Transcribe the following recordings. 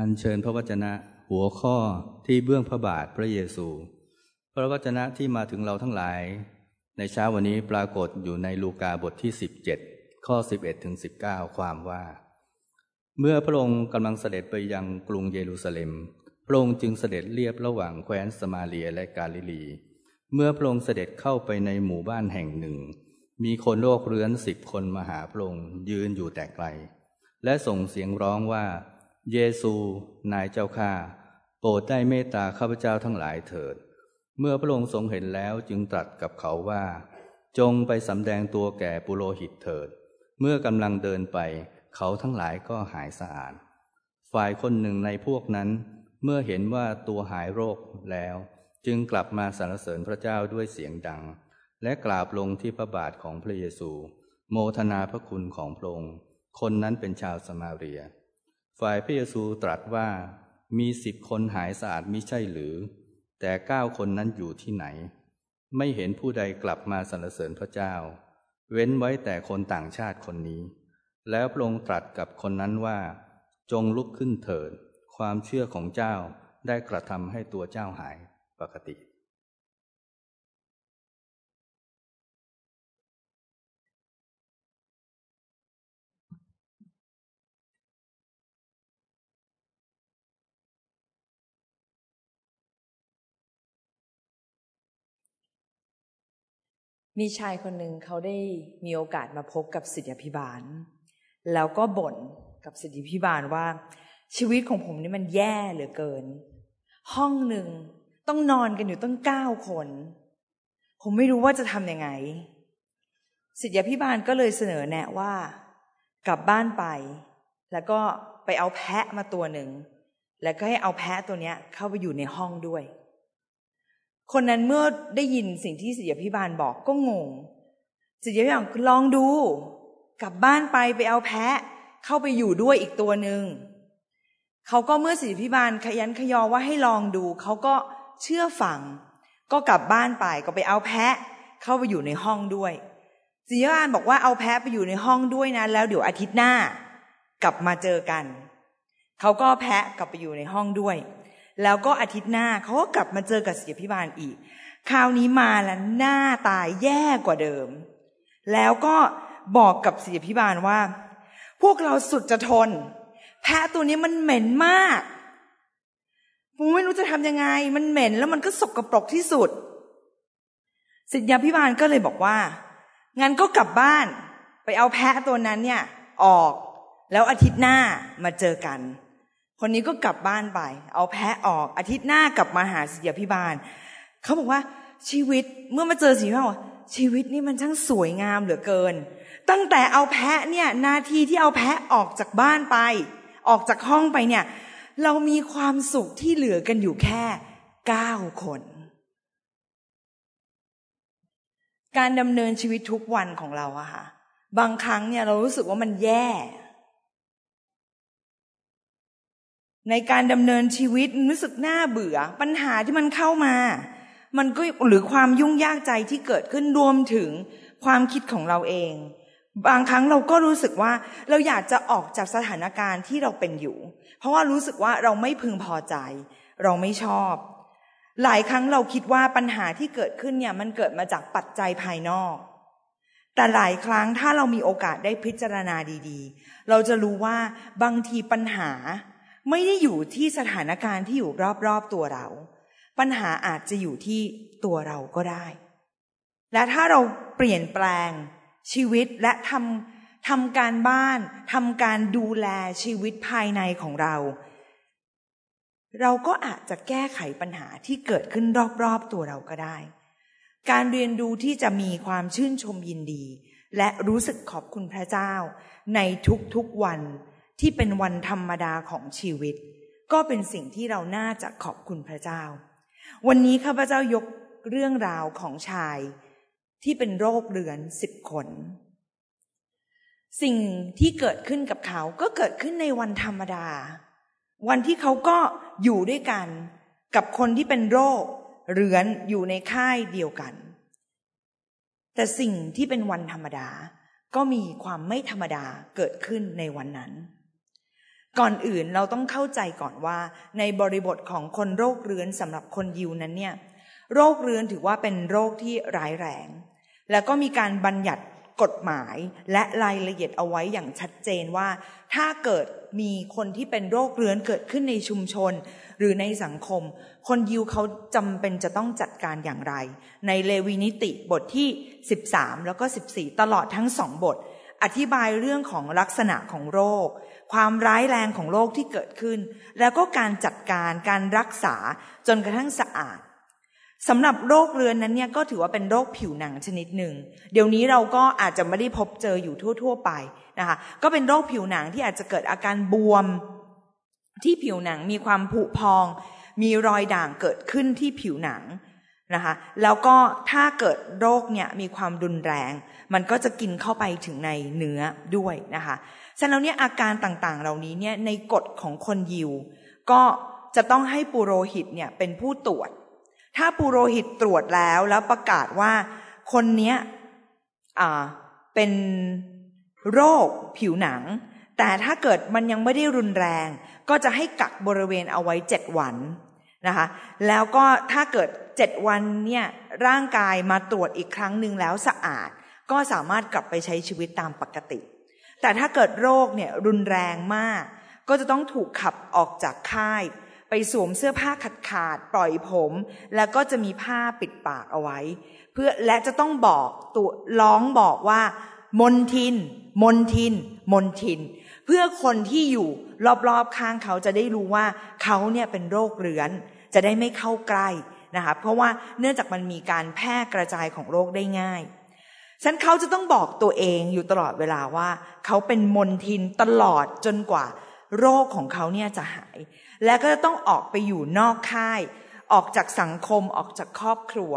อัญเชิญพระวจนะหัวข้อที่เบื้องพระบาทพระเยซู พระวจนะที่มาถึงเราทั้งหลาย ในเช้าวันนี้ปรากฏอยู่ในลูกาบทที่ 17 ข้อ 11ถึง19 ความว่า เมื่อพระองค์กำลังเสด็จไปยังกรุงเยรูซาเล็ม พระองค์จึงเสด็จเลียบระหว่างแคว้นสมาเลียและกาลิลี เมื่อพระองค์เสด็จเข้าไปในหมู่บ้านแห่งหนึ่ง มีคนโรคเรื้อนสิบคนมาหาพระองค์ยืนอยู่แต่ไกล และส่งเสียงร้องว่า เยซู นายเจ้าข้าโปรดได้เมตตาข้าพเจ้าทั้งหลายเถิด เมื่อพระองค์ทรงเห็นแล้วจึงตรัสกับเขาว่า จงไปสำแดงตัวแก่ปุโรหิตเถิด เมื่อกำลังเดินไป เขาทั้งหลายก็หายสะอาด ฝ่ายคนหนึ่งในพวกนั้น เมื่อเห็นว่าตัวหายโรคแล้ว จึงกลับมาสรรเสริญพระเจ้าด้วยเสียงดัง และกราบลงที่พระบาทของพระเยซู โมทนาพระคุณของพระองค์คนนั้นเป็นชาวสมาเรีย ฝ่ายพระเยซูตรัสว่ามีสิบคนหายสะอาดมิใช่หรือ แต่เก้าคนนั้นอยู่ที่ไหน ไม่เห็นผู้ใดกลับมาสรรเสริญพระเจ้า เว้นไว้แต่คนต่างชาติคนนี้ แล้วพระองค์ตรัสกับคนนั้นว่า จงลุกขึ้นเถิด ความเชื่อของเจ้าได้กระทำให้ตัวเจ้าหายปกติ มีชายคนหนึ่งเขาได้มีโอกาสมาพบกับสิทธิพิบาล แล้วก็บ่นกับสิทธิพิบาลว่า ชีวิตของผมนี่มันแย่เหลือเกิน ห้องหนึ่งต้องนอนกันอยู่ตั้งเก้าคน ผมไม่รู้ว่าจะทำยังไง สิทธิพิบาลก็เลยเสนอแนะว่า กลับบ้านไป แล้วก็ไปเอาแพะมาตัวหนึ่ง แล้วก็ให้เอาแพะตัวเนี้ยเข้าไปอยู่ในห้องด้วย คนนั้นเมื่อได้ยินสิ่งที่สิทธิพิบาลบอกก็งงสิทธิพิบาลลองดู กลับบ้านไปไปเอาแพะ เข้าไปอยู่ด้วยอีกตัวหนึ่งเขาก็เมื่อสิทธิพิบาลขยันขยอว่าให้ลองดู เขาก็เชื่อฟัง ก็กลับบ้านไปก็ไปเอาแพะ เข้าไปอยู่ในห้องด้วยสิทธิพิบาลบอกว่าเอาแพะไปอยู่ในห้องด้วยนะ แล้วเดี๋ยวอาทิตย์หน้ากลับมาเจอกัน เขาก็แพะกลับไปอยู่ในห้องด้วย แล้วก็อาทิตย์หน้าเขาก็กลับมาเจอกับเสียพิบาลอีก คราวนี้มาแล้วหน้าตายแย่กว่าเดิม แล้วก็บอกกับเสียพิบาลว่า พวกเราสุดจะทน แพะตัวนี้มันเหม็นมากผมไม่รู้จะทำยังไง มันเหม็นแล้วมันก็สกปรกที่สุดสิทธยาพิบาลก็เลยบอกว่า งั้นก็กลับบ้าน ไปเอาแพะตัวนั้นเนี่ย ออก แล้วอาทิตย์หน้ามาเจอกัน คนนี้ก็กลับบ้านไป เอาแพะออกอาทิตย์หน้ากลับมาหาสิยาพิบาลเขาบอกว่าชีวิตเมื่อมาเจอสิพิบาลชีวิตนี่มันช่างสวยงามเหลือเกิน ตั้งแต่เอาแพะเนี่ยนาทีที่เอาแพะออกจากบ้านไป ออกจากห้องไปเนี่ย เรามีความสุขที่เหลือกันอยู่แค่เก้าคน การดำเนินชีวิตทุกวันของเราอะค่ะบางครั้งเนี่ยเรารู้สึกว่ามันแย่ ในการดำเนินชีวิตรู้สึกน่าเบื่อ ปัญหาที่มันเข้ามา มันก็หรือความยุ่งยากใจที่เกิดขึ้นรวมถึงความคิดของเราเอง บางครั้งเราก็รู้สึกว่าเราอยากจะออกจากสถานการณ์ที่เราเป็นอยู่ เพราะว่ารู้สึกว่าเราไม่พึงพอใจ เราไม่ชอบ หลายครั้งเราคิดว่าปัญหาที่เกิดขึ้นเนี่ยมันเกิดมาจากปัจจัยภายนอก แต่หลายครั้งถ้าเรามีโอกาสได้พิจารณาดี ๆ เราจะรู้ว่าบางทีปัญหา ไม่ได้อยู่ที่สถานการณ์ที่อยู่รอบๆตัวเรา ปัญหาอาจจะอยู่ที่ตัวเราก็ได้ และถ้าเราเปลี่ยนแปลงชีวิตและทำทำการบ้านทำการดูแลชีวิตภายในของเรา เราก็อาจจะแก้ไขปัญหาที่เกิดขึ้นรอบๆตัวเราก็ได้ การเรียนรู้ที่จะมีความชื่นชมยินดี และรู้สึกขอบคุณพระเจ้า ในทุกๆวัน ที่เป็นวันธรรมดาของชีวิต ก็เป็นสิ่งที่เราน่าจะขอบคุณพระเจ้า วันนี้ข้าพเจ้ายกเรื่องราวของชายที่เป็นโรคเรื้อนสิบคน สิ่งที่เกิดขึ้นกับเขาก็เกิดขึ้นในวันธรรมดา วันที่เขาก็อยู่ด้วยกันกับคนที่เป็นโรคเรื้อนอยู่ในค่ายเดียวกัน แต่สิ่งที่เป็นวันธรรมดาก็มีความไม่ธรรมดาเกิดขึ้นในวันนั้น ก่อนอื่นเราต้องเข้าใจก่อนว่าในบริบทของคนโรคเรื้อนสำหรับคนยิวนั้นเนี่ยโรคเรื้อนถือว่าเป็นโรคที่ร้ายแรง แล้วก็มีการบัญญัติกฎหมายและรายละเอียดเอาไว้อย่างชัดเจนว่า ถ้าเกิดมีคนที่เป็นโรคเรื้อนเกิดขึ้นในชุมชน หรือในสังคม คนยิวเขาจำเป็นจะต้องจัดการอย่างไร ในเลวีนิติบทที่ 13 แล้วก็ 14 ตลอดทั้งสองบท อธิบายเรื่องของลักษณะของโรค ความร้ายแรงของโรคที่เกิดขึ้น แล้วก็การจัดการการรักษาจนกระทั่งสะอาดสำหรับโรคเรือนนั้นเนี่ยก็ถือว่าเป็นโรคผิวหนังชนิดหนึ่ง เดี๋ยวนี้เราก็อาจจะไม่ได้พบเจออยู่ทั่ว ๆ ไปนะคะก็เป็นโรคผิวหนังที่อาจจะเกิดอาการบวม ที่ผิวหนังมีความผุพอง มีรอยด่างเกิดขึ้นที่ผิวหนัง นะคะแล้วก็ถ้าเกิดโรคเนี่ยมีความรุนแรง มันก็จะกินเข้าไปถึงในเนื้อด้วยนะคะฉะนั้นเนี่ยอาการต่างๆ เหล่านี้เนี่ยในกฎของคนยิว ก็จะต้องให้ปุโรหิตเนี่ยเป็นผู้ตรวจ ถ้าปุโรหิตตรวจแล้วแล้วประกาศว่าคนเนี้ยอ่าเป็นโรคผิวหนัง แต่ถ้าเกิดมันยังไม่ได้รุนแรง ก็จะให้กักบริเวณเอาไว้เจ็ดวันนะคะแล้วก็ถ้าเกิด เจ็ดวันเนี่ยร่างกายมาตรวจอีกครั้งหนึ่งแล้วสะอาด ก็สามารถกลับไปใช้ชีวิตตามปกติ แต่ถ้าเกิดโรคเนี่ยรุนแรงมาก ก็จะต้องถูกขับออกจากค่าย ไปสวมเสื้อผ้าขาดขาดปล่อยผม แล้วก็จะมีผ้าปิดปากเอาไว้ เพื่อและจะต้องบอกตัวร้องบอกว่ามนทิน มนทิน มนทิน เพื่อคนที่อยู่รอบๆข้างเขาจะได้รู้ว่าเขาเนี่ยเป็นโรคเรื้อน จะได้ไม่เข้าใกล้ นะคะเพราะว่าเนื่องจากมันมีการแพร่กระจายของโรคได้ง่ายฉันเขาจะต้องบอกตัวเองอยู่ตลอดเวลาว่า เขาเป็นมนทินตลอดจนกว่า โรคของเขาเนี่ยจะหาย และก็จะต้องออกไปอยู่นอกค่าย ออกจากสังคมออกจากครอบครัว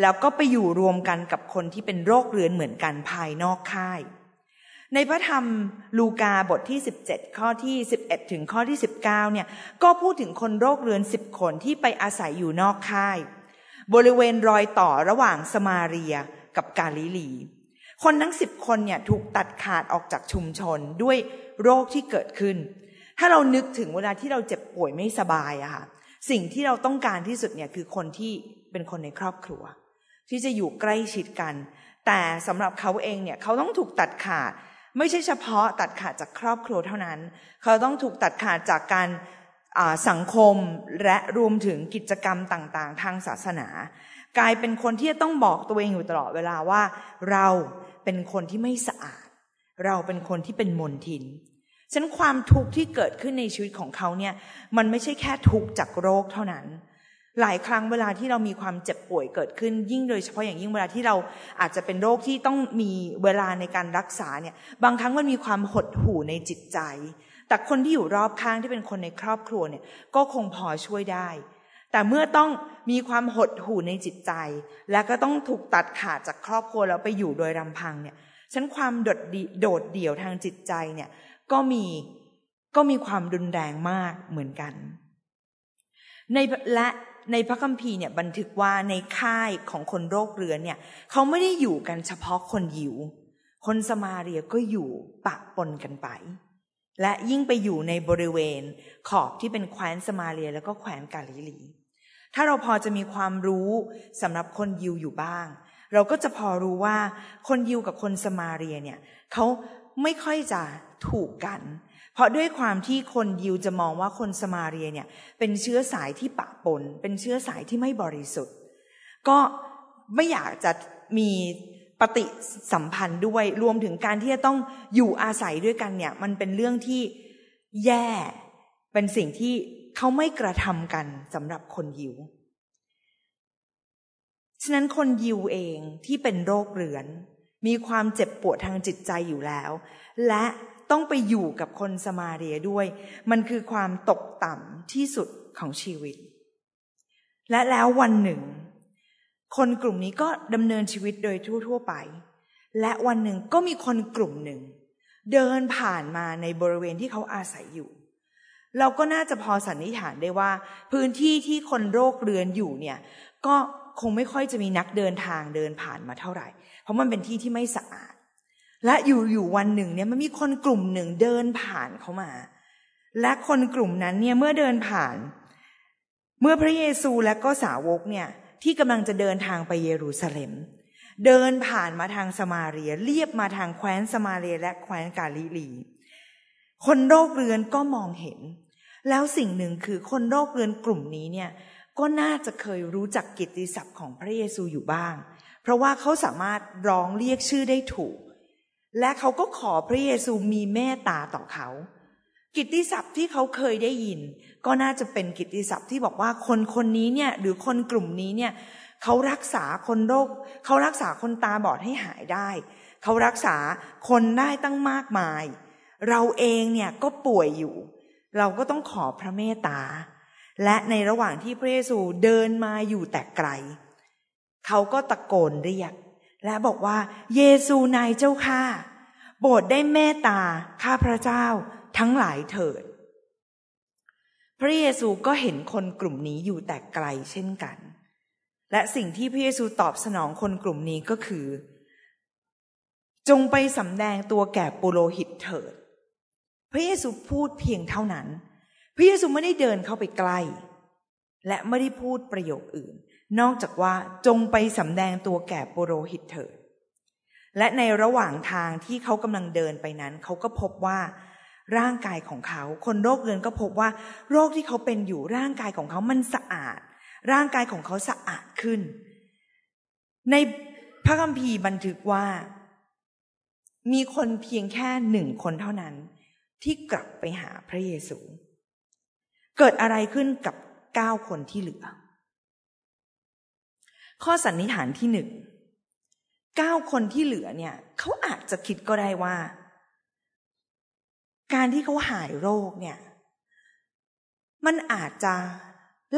แล้วก็ไปอยู่รวมกันกับคนที่เป็นโรคเรื้อนเหมือนกันภายนอกค่าย ในพระธรรมลูกาบทที่ 17 ข้อที่ 11 ถึงข้อที่ 19เนี่ยก็พูดถึงคนโรคเรื้อนสิบคนที่ไปอาศัยอยู่นอกค่าย บริเวณรอยต่อระหว่างสมาเรียกับกาลิลี คนทั้งสิบคนเนี่ยถูกตัดขาดออกจากชุมชนด้วยโรคที่เกิดขึ้น ถ้าเรานึกถึงเวลาที่เราเจ็บป่วยไม่สบายอะค่ะสิ่งที่เราต้องการที่สุดเนี่ยคือคนที่เป็นคนในครอบครัว ที่จะอยู่ใกล้ชิดกัน แต่สำหรับเขาเองเนี่ยเขาต้องถูกตัดขาด ไม่ใช่เฉพาะตัดขาดจากครอบครัวเท่านั้น เขาต้องถูกตัดขาดจากการสังคมและรวมถึงกิจกรรมต่างๆ ทางศาสนา กลายเป็นคนที่ต้องบอกตัวเองอยู่ตลอดเวลาว่า เราเป็นคนที่ไม่สะอาด เราเป็นคนที่เป็นมนทินฉะนั้นความทุกข์ที่เกิดขึ้นในชีวิตของเขาเนี่ยมันไม่ใช่แค่ทุกข์จากโรคเท่านั้น หลายครั้งเวลาที่เรามีความเจ็บป่วยเกิดขึ้น ยิ่งโดยเฉพาะอย่างยิ่งเวลาที่เราอาจจะเป็นโรคที่ต้องมีเวลาในการรักษาเนี่ยบางครั้งมันมีความหดหู่ในจิตใจ แต่คนที่อยู่รอบข้างที่เป็นคนในครอบครัวเนี่ยก็คงพอช่วยได้ แต่เมื่อต้องมีความหดหู่ในจิตใจ และก็ต้องถูกตัดขาดจากครอบครัวแล้วไปอยู่โดยลำพังเนี่ยฉันความโดดโดดเดี่ยวทางจิตใจเนี่ยก็มีก็มีความรุนแรงมากเหมือนกัน ในและ ในพระคัมภีร์เนี่ยบันทึกว่าในค่ายของคนโรคเรื้อนเนี่ยเขาไม่ได้อยู่กันเฉพาะคนยิว คนสมาเรียก็อยู่ปะปนกันไป และยิ่งไปอยู่ในบริเวณขอบที่เป็นแคว้นสมาเรียแล้วก็แคว้นกาลิลี ถ้าเราพอจะมีความรู้สำหรับคนยิวอยู่บ้าง เราก็จะพอรู้ว่าคนยิวกับคนสมาเรียเนี่ยเขาไม่ค่อยจะถูกกัน เพราะด้วยความที่คนยิวจะมองว่าคนสมาเรียเนี่ยเป็นเชื้อสายที่ปะปน เป็นเชื้อสายที่ไม่บริสุทธิ์ ก็ไม่อยากจะมีปฏิสัมพันธ์ด้วยรวมถึงการที่จะต้องอยู่อาศัยด้วยกันเนี่ย มันเป็นเรื่องที่แย่เป็นสิ่งที่เขาไม่กระทำกันสำหรับคนยิว ฉะนั้นคนยิวเองที่เป็นโรคเรื้อน มีความเจ็บปวดทางจิตใจอยู่แล้ว และ ต้องไปอยู่กับคนสมาเรียด้วย มันคือความตกต่ำที่สุดของชีวิต และแล้ววันหนึ่ง คนกลุ่มนี้ก็ดำเนินชีวิตโดยทั่ว ๆ ไป และวันหนึ่งก็มีคนกลุ่มหนึ่ง เดินผ่านมาในบริเวณที่เขาอาศัยอยู่ เราก็น่าจะพอสันนิษฐานได้ว่า พื้นที่ที่คนโรคเรือนอยู่เนี่ย ก็คงไม่ค่อยจะมีนักเดินทางเดินผ่านมาเท่าไหร่ เพราะมันเป็นที่ที่ไม่สะอาด และอยู่อยู่วันหนึ่งเนี่ยมันมีคนกลุ่มหนึ่งเดินผ่านเขามา และคนกลุ่มนั้นเนี่ยเมื่อเดินผ่าน เมื่อพระเยซูและก็สาวกเนี่ยที่กำลังจะเดินทางไปเยรูซาเล็ม เดินผ่านมาทางสมาเรียเลียบมาทางแคว้นสมาเรียและแคว้นกาลิลี คนโรคเรือนก็มองเห็น แล้วสิ่งหนึ่งคือคนโรคเรือนกลุ่มนี้เนี่ยก็น่าจะเคยรู้จักกิตติศัพท์ของพระเยซูอยู่บ้าง เพราะว่าเขาสามารถร้องเรียกชื่อได้ถูก และเขาก็ขอพระเยซูมีเมตตาต่อเขา กิตติศัพท์ที่เขาเคยได้ยิน ก็น่าจะเป็นกิตติศัพท์ที่บอกว่าคนคนนี้เนี่ยหรือคนกลุ่มนี้เนี่ยเขารักษาคนโรคเขารักษาคนตาบอดให้หายได้ เขารักษาคนได้ตั้งมากมาย เราเองเนี่ยก็ป่วยอยู่ เราก็ต้องขอพระเมตตา และในระหว่างที่พระเยซูเดินมาอยู่แต่ไกล เขาก็ตะโกนเรียก และบอกว่า เยซูนายเจ้าข้าโปรดได้เมตตาข้าพระเจ้าทั้งหลายเถิด พระเยซูก็เห็นคนกลุ่มนี้อยู่แต่ไกลเช่นกัน และสิ่งที่พระเยซูตอบสนองคนกลุ่มนี้ก็คือ จงไปสำแดงตัวแก่ปุโรหิตเถิด พระเยซูพูดเพียงเท่านั้น พระเยซูไม่ได้เดินเข้าไปใกล้ และไม่ได้พูดประโยคอื่น นอกจากว่าจงไปสำแดงตัวแก่ปุโรหิตเถิด และในระหว่างทางที่เขากำลังเดินไปนั้น เขาก็พบว่า ร่างกายของเขา คนโรคเรื้อนก็พบว่า โรคที่เขาเป็นอยู่ร่างกายของเขามันสะอาด ร่างกายของเขาสะอาดขึ้น ในพระคัมภีร์บันทึกว่า มีคนเพียงแค่หนึ่งคนเท่านั้น ที่กลับไปหาพระเยซู เกิดอะไรขึ้นกับเก้าคนที่เหลือ ข้อสันนิษฐานที่หนึ่งเก้าคนที่เหลือเนี่ยเขาอาจจะคิดก็ได้ว่า การที่เขาหายโรคเนี่ย มันอาจจะ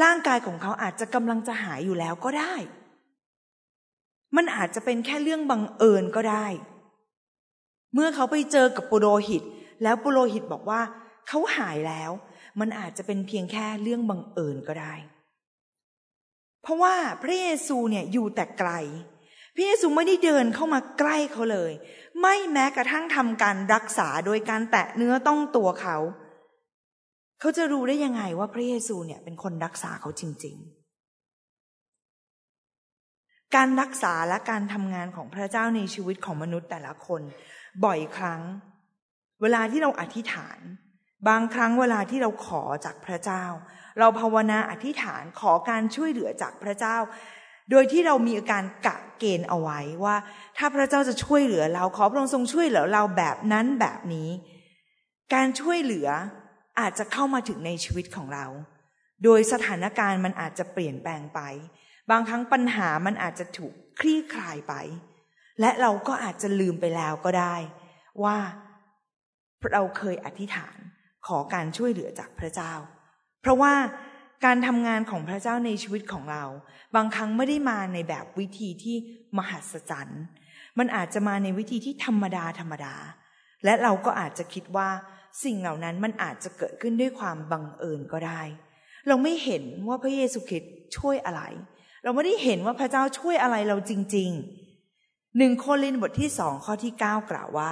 ร่างกายของเขาอาจจะกำลังจะหายอยู่แล้วก็ได้ มันอาจจะเป็นแค่เรื่องบังเอิญก็ได้ เมื่อเขาไปเจอกับปุโรหิต แล้วปุโรหิตบอกว่าเขาหายแล้ว มันอาจจะเป็นเพียงแค่เรื่องบังเอิญก็ได้ เพราะว่าพระเยซูเนี่ยอยู่แต่ไกล พระเยซูไม่ได้เดินเข้ามาใกล้เขาเลย ไม่แม้กระทั่งทำการรักษาโดยการแตะเนื้อต้องตัวเขา เขาจะรู้ได้ยังไงว่าพระเยซูเนี่ยเป็นคนรักษาเขาจริง ๆ การรักษาและการทำงานของพระเจ้าในชีวิตของมนุษย์แต่ละคน บ่อยครั้ง เวลาที่เราอธิษฐาน บางครั้งเวลาที่เราขอจากพระเจ้า เราภาวนาอธิษฐานขอการช่วยเหลือจากพระเจ้า โดยที่เรามีอาการกะเกณฑ์เอาไว้ว่า ถ้าพระเจ้าจะช่วยเหลือเราขอพระองค์ทรงช่วยเหลือเราแบบนั้นแบบนี้ การช่วยเหลืออาจจะเข้ามาถึงในชีวิตของเรา โดยสถานการณ์มันอาจจะเปลี่ยนแปลงไป บางครั้งปัญหามันอาจจะถูกคลี่คลายไป และเราก็อาจจะลืมไปแล้วก็ได้ ว่าเราเคยอธิษฐานขอการช่วยเหลือจากพระเจ้า เพราะว่าการทำงานของพระเจ้าในชีวิตของเรา บางครั้งไม่ได้มาในแบบวิธีที่มหัศจรรย์ มันอาจจะมาในวิธีที่ธรรมดาธรรมดา และเราก็อาจจะคิดว่าสิ่งเหล่านั้นมันอาจจะเกิดขึ้นด้วยความบังเอิญก็ได้ เราไม่เห็นว่าพระเยซูคริสต์ช่วยอะไร เราไม่ได้เห็นว่าพระเจ้าช่วยอะไรเราจริงๆหนึ่งโคลินบทที่สองข้อที่เก้ากล่าวว่า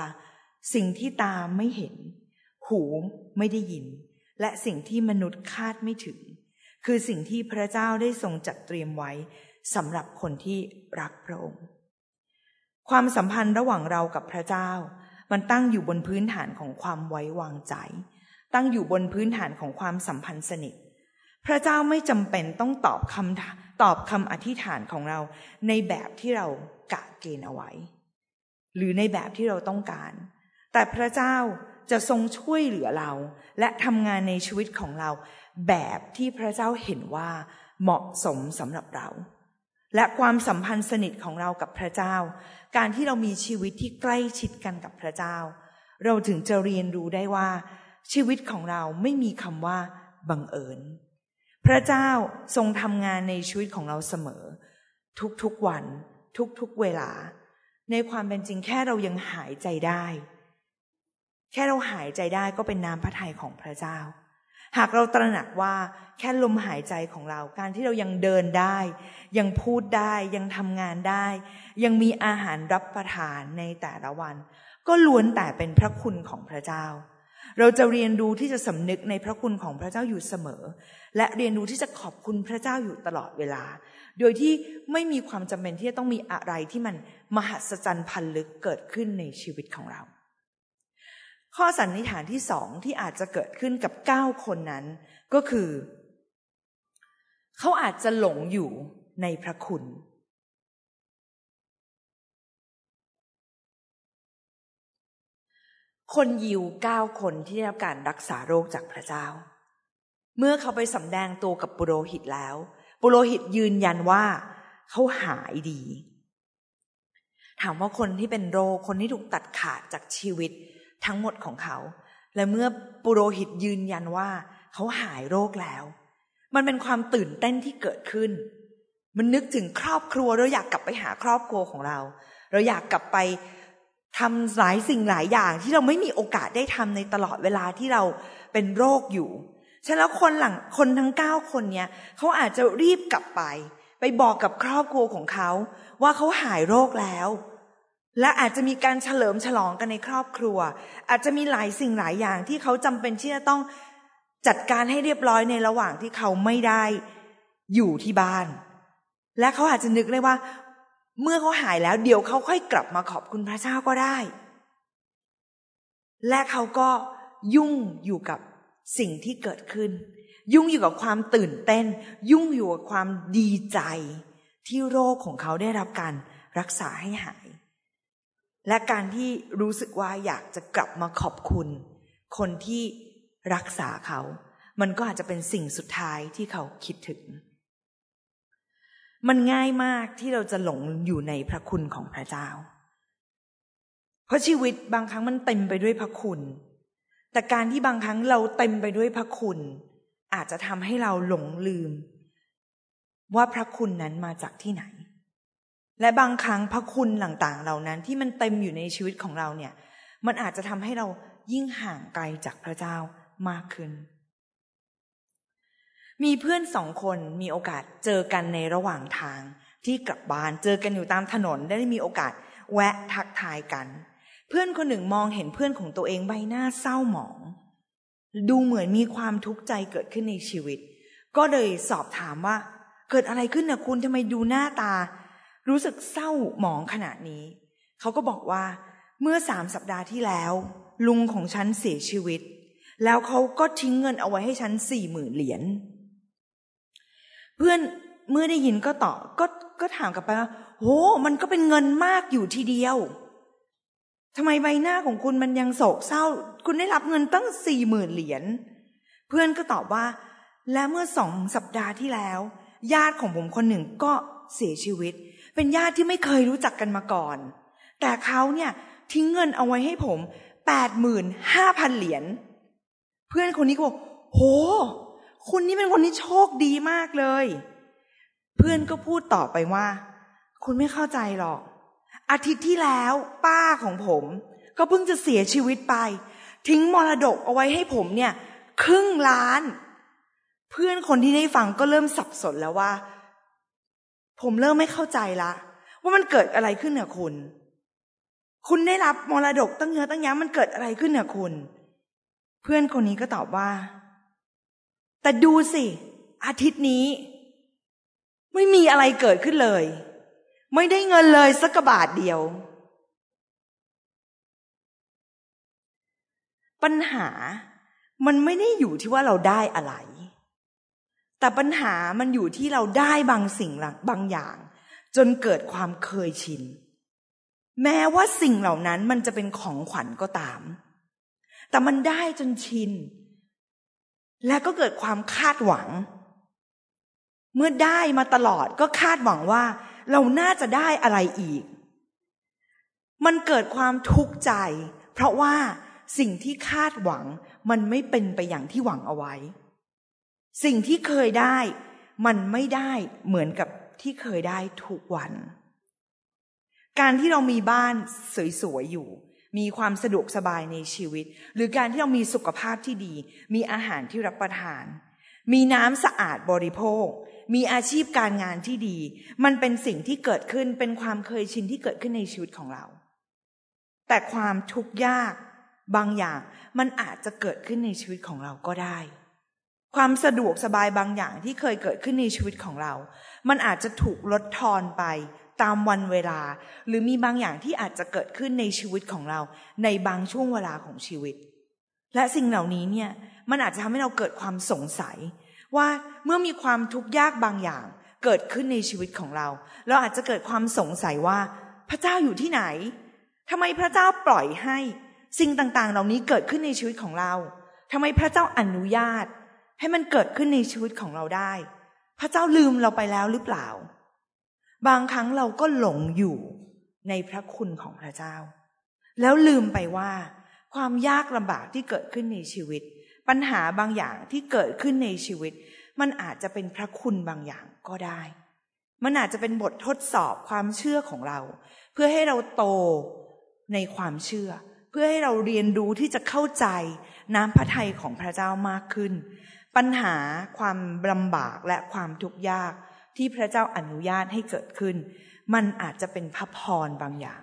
สิ่งที่ตาไม่เห็น หูไม่ได้ยิน และสิ่งที่มนุษย์คาดไม่ถึง คือสิ่งที่พระเจ้าได้ทรงจัดเตรียมไว้สำหรับคนที่รักพระองค์ ความสัมพันธ์ระหว่างเรากับพระเจ้า มันตั้งอยู่บนพื้นฐานของความไว้วางใจ ตั้งอยู่บนพื้นฐานของความสัมพันธ์สนิท พระเจ้าไม่จำเป็นต้องตอบคำตอบคำอธิษฐานของเราในแบบที่เรากะเกณฑ์เอาไว้ หรือในแบบที่เราต้องการ แต่พระเจ้า จะทรงช่วยเหลือเรา และทำงานในชีวิตของเรา แบบที่พระเจ้าเห็นว่าเหมาะสมสำหรับเรา และความสัมพันธ์สนิทของเรากับพระเจ้า การที่เรามีชีวิตที่ใกล้ชิดกันกับพระเจ้า เราถึงจะเรียนรู้ได้ว่า ชีวิตของเราไม่มีคำว่าบังเอิญ พระเจ้าทรงทำงานในชีวิตของเราเสมอ ทุกๆวัน ทุกๆเวลา ในความเป็นจริงแค่เรายังหายใจได้ แค่เราหายใจได้ก็เป็นน้ำพระทัยของพระเจ้า หากเราตระหนักว่าแค่ลมหายใจของเรา การที่เรายังเดินได้ ยังพูดได้ยังทำงานได้ ยังมีอาหารรับประทานในแต่ละวัน ก็ล้วนแต่เป็นพระคุณของพระเจ้า เราจะเรียนรู้ที่จะสำนึกในพระคุณของพระเจ้าอยู่เสมอ และเรียนรู้ที่จะขอบคุณพระเจ้าอยู่ตลอดเวลา โดยที่ไม่มีความจำเป็นที่จะต้องมีอะไรที่มันมหัศจรรย์พันลึกเกิดขึ้นในชีวิตของเรา ข้อสันนิษฐานที่สองที่อาจจะเกิดขึ้นกับเก้าคนนั้น ก็คือ เขาอาจจะหลงอยู่ในพระคุณ คนยิวเก้าคนที่ได้รับการรักษาโรคจากพระเจ้า เมื่อเขาไปสำแดงตัวกับปุโรหิตแล้ว ปุโรหิตยืนยันว่า เขาหายดี ถามว่าคนที่เป็นโรคคนที่ถูกตัดขาดจากชีวิต ทั้งหมดของเขา และเมื่อปุโรหิตยืนยันว่า เขาหายโรคแล้ว มันเป็นความตื่นเต้นที่เกิดขึ้น มันนึกถึงครอบครัวเราอยากกลับไปหาครอบครัวของเรา เราอยากกลับไปทำหลายสิ่งหลายอย่างที่เราไม่มีโอกาสได้ทำในตลอดเวลาที่เราเป็นโรคอยู่ฉะนั้นคนหลังคนทั้งเก้าคนเนี้ยเขาอาจจะรีบกลับไป ไปบอกกับครอบครัวของเขา ว่าเขาหายโรคแล้ว และอาจจะมีการเฉลิมฉลองกันในครอบครัว อาจจะมีหลายสิ่งหลายอย่างที่เขาจำเป็นที่จะต้องจัดการให้เรียบร้อยในระหว่างที่เขาไม่ได้อยู่ที่บ้าน และเขาอาจจะนึกเลยว่า เมื่อเขาหายแล้วเดี๋ยวเขาค่อยกลับมาขอบคุณพระเจ้าก็ได้ และเขาก็ยุ่งอยู่กับสิ่งที่เกิดขึ้น ยุ่งอยู่กับความตื่นเต้น ยุ่งอยู่กับความดีใจ ที่โรคของเขาได้รับการรักษาให้หาย และการที่รู้สึกว่าอยากจะกลับมาขอบคุณ คนที่รักษาเขา มันก็อาจจะเป็นสิ่งสุดท้ายที่เขาคิดถึง มันง่ายมากที่เราจะหลงอยู่ในพระคุณของพระเจ้า เพราะชีวิตบางครั้งมันเต็มไปด้วยพระคุณ แต่การที่บางครั้งเราเต็มไปด้วยพระคุณ อาจจะทำให้เราหลงลืม ว่าพระคุณนั้นมาจากที่ไหน และบางครั้งพระคุณต่างๆ เหล่านั้นที่มันเต็มอยู่ในชีวิตของเราเนี่ย มันอาจจะทำให้เรายิ่งห่างไกลจากพระเจ้ามากขึ้น มีเพื่อนสองคนมีโอกาสเจอกันในระหว่างทางที่กลับบ้านเจอกันอยู่ตามถนนได้มีโอกาสแวะทักทายกัน เพื่อนคนหนึ่งมองเห็นเพื่อนของตัวเองใบหน้าเศร้าหมอง ดูเหมือนมีความทุกข์ใจเกิดขึ้นในชีวิต ก็เลยสอบถามว่า เกิดอะไรขึ้นนะคุณทำไมดูหน้าตา รู้สึกเศร้าหมองขนาดนี้ เขาก็บอกว่า เมื่อสามสัปดาห์ที่แล้ว ลุงของฉันเสียชีวิต แล้วเขาก็ทิ้งเงินเอาไว้ให้ฉันสี่หมื่นเหรียญเพื่อนเมื่อได้ยินก็ตอบก็ก็ถามกลับไปว่าโหมันก็เป็นเงินมากอยู่ทีเดียวทำไมใบหน้าของคุณมันยังโศกเศร้า คุณได้รับเงินตั้งสี่หมื่นเหรียญเพื่อนก็ตอบว่า และเมื่อสองสัปดาห์ที่แล้ว ญาติของผมคนหนึ่งก็เสียชีวิต เป็นญาติที่ไม่เคยรู้จักกันมาก่อน แต่เขาเนี่ยทิ้งเงินเอาไว้ให้ผมแปดหมื่นห้าพันเหรียญเพื่อนคนนี้ก็บอกโห คุณนี่เป็นคนที่โชคดีมากเลย เพื่อนก็พูดต่อไปว่า คุณไม่เข้าใจหรอก อาทิตย์ที่แล้วป้าของผม ก็เพิ่งจะเสียชีวิตไป ทิ้งมรดกเอาไว้ให้ผมเนี่ย ครึ่งล้าน เพื่อนคนที่ได้ฟังก็เริ่มสับสนแล้วว่า ผมเริ่มไม่เข้าใจละ ว่ามันเกิดอะไรขึ้นเนี่ยคุณ คุณได้รับมรดกตั้งเยอะตั้งแยะมันเกิดอะไรขึ้นเนี่ยคุณ เพื่อนคนนี้ก็ตอบว่า แต่ดูสิ อาทิตย์นี้ ไม่มีอะไรเกิดขึ้นเลย ไม่ได้เงินเลยสักบาทเดียว ปัญหามันไม่ได้อยู่ที่ว่าเราได้อะไร แต่ปัญหามันอยู่ที่เราได้บางสิ่งบางอย่าง จนเกิดความเคยชิน แม้ว่าสิ่งเหล่านั้นมันจะเป็นของขวัญก็ตาม แต่มันได้จนชิน และก็เกิดความคาดหวัง เมื่อได้มาตลอดก็คาดหวังว่า เราน่าจะได้อะไรอีก มันเกิดความทุกข์ใจ เพราะว่าสิ่งที่คาดหวังมันไม่เป็นไปอย่างที่หวังเอาไว้ สิ่งที่เคยได้ มันไม่ได้เหมือนกับที่เคยได้ทุกวัน การที่เรามีบ้านสวยๆอยู่ มีความสะดวกสบายในชีวิต หรือการที่เรามีสุขภาพที่ดี มีอาหารที่รับประทาน มีน้ำสะอาดบริโภค มีอาชีพการงานที่ดี มันเป็นสิ่งที่เกิดขึ้นเป็นความเคยชินที่เกิดขึ้นในชีวิตของเรา แต่ความทุกข์ยากบางอย่างมันอาจจะเกิดขึ้นในชีวิตของเราก็ได้ ความสะดวกสบายบางอย่างที่เคยเกิดขึ้นในชีวิตของเรา มันอาจจะถูกลดทอนไปตามวันเวลา หรือมีบางอย่างที่อาจจะเกิดขึ้นในชีวิตของเรา ในบางช่วงเวลาของชีวิต และสิ่งเหล่านี้เนี่ยมันอาจจะทำให้เราเกิดความสงสัย ว่าเมื่อมีความทุกข์ยากบางอย่าง เกิดขึ้นในชีวิตของเรา เราอาจจะเกิดความสงสัยว่า พระเจ้าอยู่ที่ไหนทำไมพระเจ้าปล่อยให้ สิ่งต่างๆ เหล่านี้เกิดขึ้นในชีวิตของเราทำไมพระเจ้าอนุญาต ให้มันเกิดขึ้นในชีวิตของเราได้ พระเจ้าลืมเราไปแล้วหรือเปล่า บางครั้งเราก็หลงอยู่ในพระคุณของพระเจ้า แล้วลืมไปว่า ความยากลำบากที่เกิดขึ้นในชีวิต ปัญหาบางอย่างที่เกิดขึ้นในชีวิต มันอาจจะเป็นพระคุณบางอย่างก็ได้ มันอาจจะเป็นบททดสอบความเชื่อของเรา เพื่อให้เราโตในความเชื่อ เพื่อให้เราเรียนรู้ที่จะเข้าใจน้ำพระทัยของพระเจ้ามากขึ้น ปัญหาความลำบากและความทุกข์ยากที่พระเจ้าอนุญาตให้เกิดขึ้น มันอาจจะเป็นพระพรบางอย่าง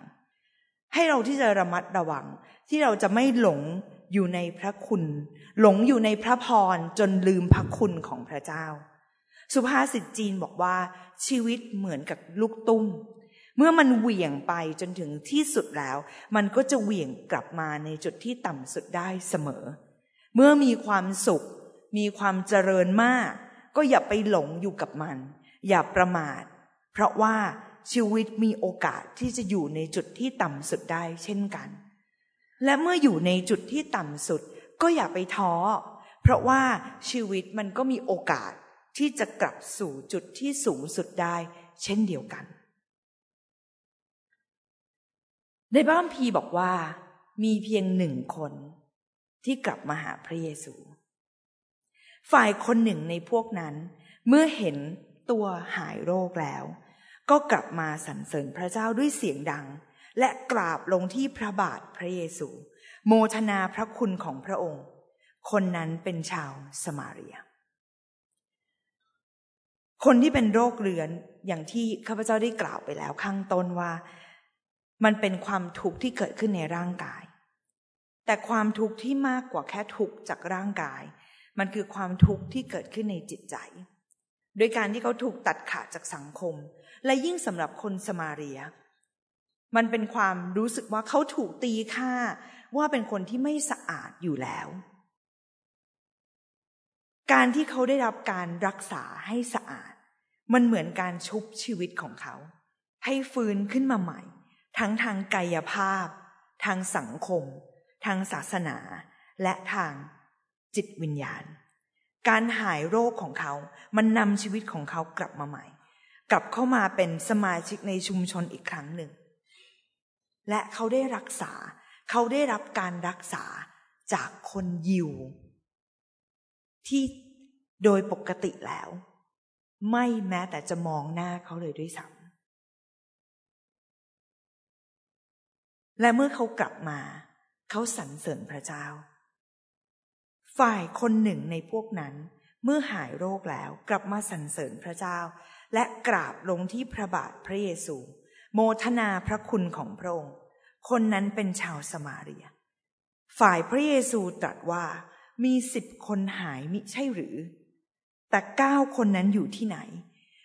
ให้เราที่จะระมัดระวัง ที่เราจะไม่หลงอยู่ในพระคุณ หลงอยู่ในพระพรจนลืมพระคุณของพระเจ้า สุภาษิตจีนบอกว่าชีวิตเหมือนกับลูกตุ้ม เมื่อมันเหวี่ยงไปจนถึงที่สุดแล้ว มันก็จะเหวี่ยงกลับมาในจุดที่ต่ำสุดได้เสมอ เมื่อมีความสุข มีความเจริญมาก ก็อย่าไปหลงอยู่กับมัน อย่าประมาท เพราะว่าชีวิตมีโอกาสที่จะอยู่ในจุดที่ต่ำสุดได้เช่นกัน และเมื่ออยู่ในจุดที่ต่ำสุดก็อย่าไปท้อ เพราะว่าชีวิตมันก็มีโอกาสที่จะกลับสู่จุดที่สูงสุดได้ เช่นเดียวกัน ในบ้านพีบอกว่า มีเพียงหนึ่งคนที่กลับมาหาพระเยซู ฝ่ายคนหนึ่งในพวกนั้น เมื่อเห็นตัวหายโรคแล้ว ก็กลับมาสรรเสริญพระเจ้าด้วยเสียงดัง และกราบลงที่พระบาทพระเยซู โมทนาพระคุณของพระองค์ คนนั้นเป็นชาวสมาเรีย คนที่เป็นโรคเรื้อนอย่างที่ข้าพเจ้าได้กล่าวไปแล้วข้างต้นว่า มันเป็นความทุกข์ที่เกิดขึ้นในร่างกาย แต่ความทุกข์ที่มากกว่าแค่ทุกข์จากร่างกาย มันคือความทุกข์ที่เกิดขึ้นในจิตใจ โดยการที่เขาถูกตัดขาดจากสังคม และยิ่งสำหรับคนสมาเรีย มันเป็นความรู้สึกว่าเขาถูกตีค่า ว่าเป็นคนที่ไม่สะอาดอยู่แล้ว การที่เขาได้รับการรักษาให้สะอาด มันเหมือนการชุบชีวิตของเขา ให้ฟื้นขึ้นมาใหม่ ทั้งทางกายภาพ ทางสังคม ทางศาสนา และทาง จิตวิญญาณ การหายโรคของเขา มันนำชีวิตของเขากลับมาใหม่ กลับเข้ามาเป็นสมาชิกในชุมชนอีกครั้งหนึ่ง และเขาได้รักษา เขาได้รับการรักษาจากคนยิว ที่โดยปกติแล้ว ไม่แม้แต่จะมองหน้าเขาเลยด้วยซ้ำและเมื่อเขากลับมา เขาสรรเสริญพระเจ้า ฝ่ายคนหนึ่งในพวกนั้น เมื่อหายโรคแล้วกลับมาสรรเสริญพระเจ้า และกราบลงที่พระบาทพระเยซู โมทนาพระคุณของพระองค์ คนนั้นเป็นชาวสมาเรีย ฝ่ายพระเยซูตรัสว่ามีสิบคนหายมิใช่หรือ แต่เก้าคนนั้นอยู่ที่ไหน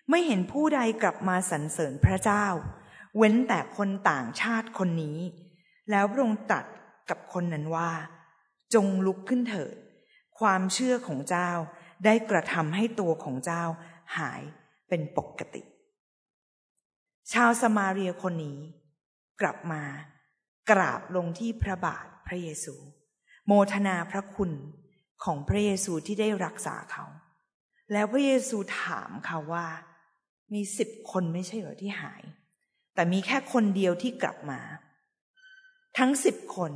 ไม่เห็นผู้ใดกลับมาสรรเสริญพระเจ้า เว้นแต่คนต่างชาติคนนี้ แล้วพระองค์ตรัสกับคนนั้นว่า จงลุกขึ้นเถิด ความเชื่อของเจ้าได้กระทำให้ตัวของเจ้าหายเป็นปกติ ชาวสมาเรียคนนี้ กลับมากราบลงที่พระบาทพระเยซู โมทนาพระคุณของพระเยซูที่ได้รักษาเขา แล้วพระเยซูถามเขาว่า มีสิบคนไม่ใช่เหรอที่หาย แต่มีแค่คนเดียวที่กลับมา ทั้งสิบคน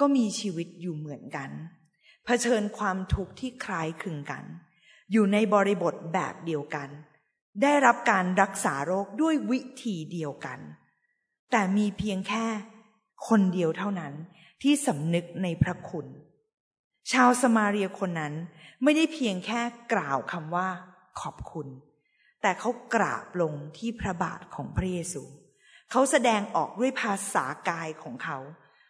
ก็มีชีวิตอยู่เหมือนกัน เผชิญความทุกข์ที่คล้ายคลึงกัน อยู่ในบริบทแบบเดียวกัน ได้รับการรักษาโรคด้วยวิธีเดียวกัน แต่มีเพียงแค่คนเดียวเท่านั้นที่สำนึกในพระคุณ ชาวสมาเรียคนนั้นไม่ได้เพียงแค่กล่าวคำว่าขอบคุณ แต่เขากราบลงที่พระบาทของพระเยซูเขาแสดงออกด้วยภาษากายของเขา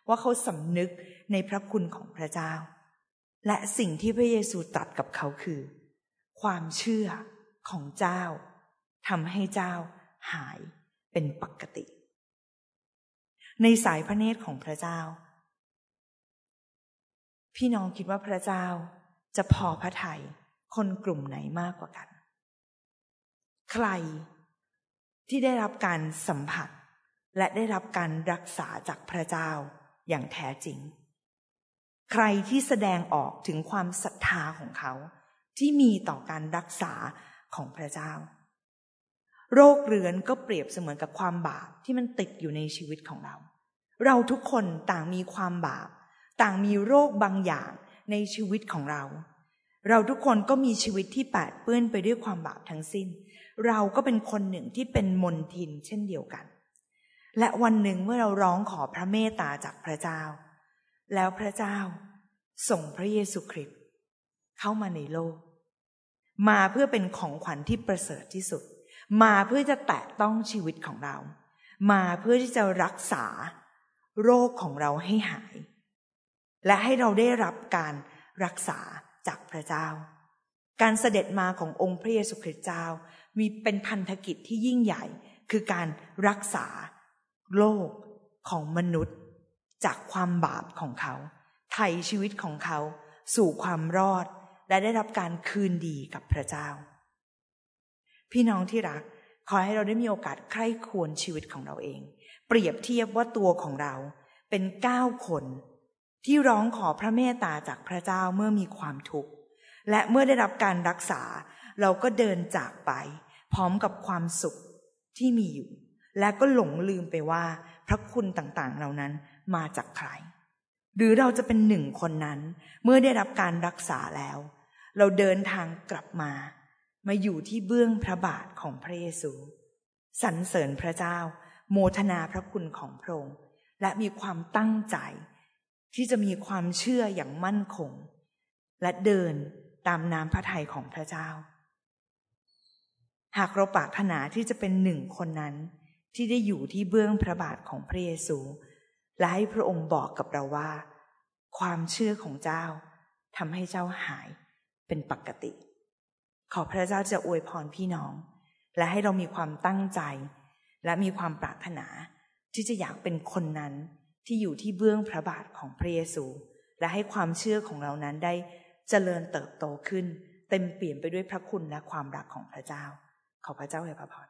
ว่าเขาสำนึกในพระคุณของพระเจ้า และสิ่งที่พระเยซูตรัสกับเขาคือ ความเชื่อของเจ้าทำให้เจ้าหายเป็นปกติ ในสายพระเนตรของพระเจ้า พี่น้องคิดว่าพระเจ้าจะพอพระทยัยคนกลุ่มไหนมากกว่ากัน ใครที่ได้รับการสัมผัสและได้รับการรักษาจากพระเจ้าอย่างแท้จริง ใครที่แสดงออกถึงความศรัทธาของเขา ที่มีต่อการรักษาของพระเจ้า โรคเรื้อนก็เปรียบเสมือนกับความบาปที่มันติดอยู่ในชีวิตของเรา เราทุกคนต่างมีความบาป ต่างมีโรคบางอย่างในชีวิตของเรา เราทุกคนก็มีชีวิตที่แปดเปื้อนไปด้วยความบาปทั้งสิ้น เราก็เป็นคนหนึ่งที่เป็นมนทินเช่นเดียวกัน และวันหนึ่งเมื่อเราร้องขอพระเมตตาจากพระเจ้า แล้วพระเจ้าส่งพระเยซูคริสต์เข้ามาในโลก มาเพื่อเป็นของขวัญที่ประเสริฐที่สุด มาเพื่อจะแตะต้องชีวิตของเรา มาเพื่อที่จะรักษาโรคของเราให้หาย และให้เราได้รับการรักษาจากพระเจ้า การเสด็จมาขององค์พระเยซูคริสต์เจ้ามีเป็นพันธกิจที่ยิ่งใหญ่คือการรักษาโลกของมนุษย์ จากความบาปของเขา ไถ่ชีวิตของเขาสู่ความรอด และได้รับการคืนดีกับพระเจ้า พี่น้องที่รัก ขอให้เราได้มีโอกาสใคร่ควรชีวิตของเราเอง เปรียบเทียบว่าตัวของเราเป็นเก้าคนที่ร้องขอพระเมตตาจากพระเจ้าเมื่อมีความทุกข์และเมื่อได้รับการรักษา เราก็เดินจากไป พร้อมกับความสุขที่มีอยู่ และก็หลงลืมไปว่า พระคุณต่างๆเหล่านั้น มาจากใคร หรือเราจะเป็นหนึ่งคนนั้น เมื่อได้รับการรักษาแล้ว เราเดินทางกลับมา มาอยู่ที่เบื้องพระบาทของพระเยซูสรรเสริญพระเจ้า โมทนาพระคุณของพระองค์และมีความตั้งใจ ที่จะมีความเชื่ออย่างมั่นคง และเดินตามน้ำพระทัยของพระเจ้า หากเราปรารถนาที่จะเป็นหนึ่งคนนั้นที่ได้อยู่ที่เบื้องพระบาทของพระเยซู และให้พระองค์บอกกับเราว่า ความเชื่อของเจ้าทำให้เจ้าหายเป็นปกติ ขอพระเจ้าจะอวยพรพี่น้อง และให้เรามีความตั้งใจ และมีความปรารถนา ที่จะอยากเป็นคนนั้นที่อยู่ที่เบื้องพระบาทของพระเยซู และให้ความเชื่อของเรานั้นได้เจริญเติบโตขึ้น เต็มเปี่ยมไปด้วยพระคุณและความรักของพระเจ้า ขอพระเจ้าให้พระพร